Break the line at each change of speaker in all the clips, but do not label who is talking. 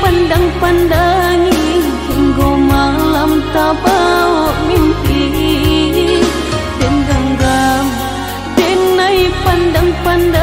pandang-pandangi Hingga malam tak bawa mimpi Den genggam, denai pandang pandang.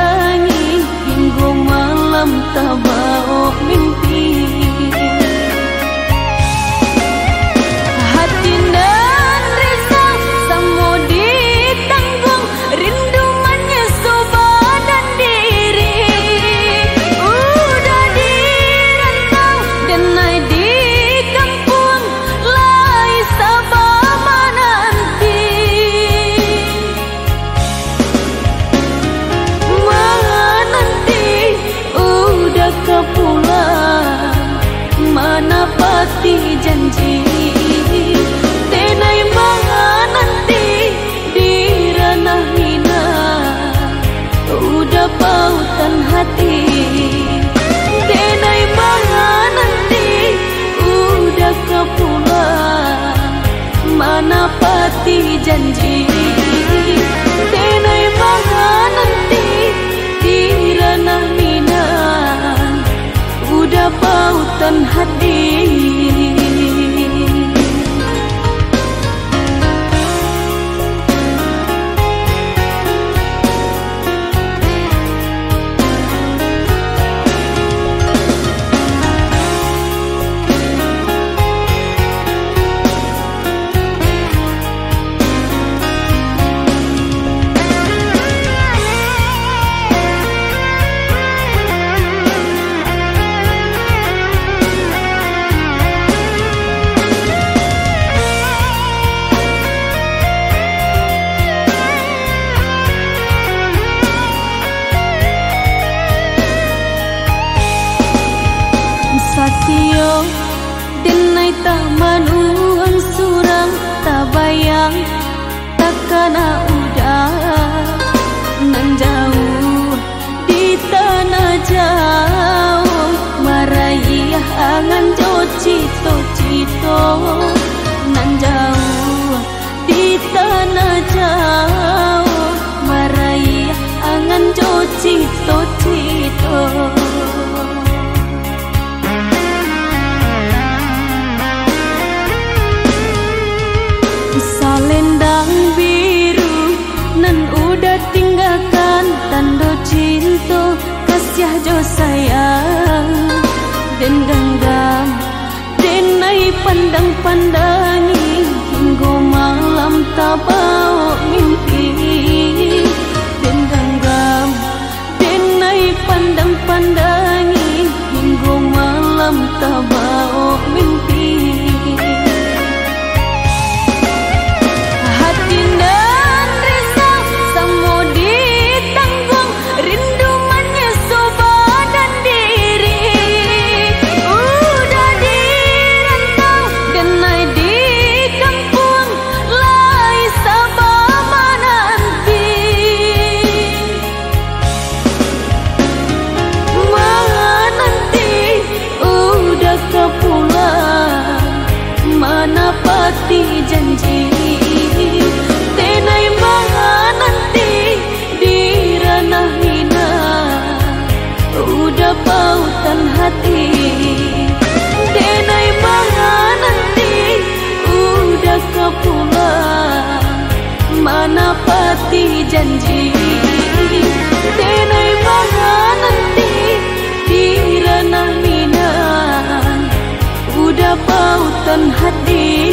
pandang-pandangi Hingga malam tak bawa mimpi. Dan genggam Dan naik pandang-pandangi Hingga malam tak bawa mimpi.
cần
tâm đi.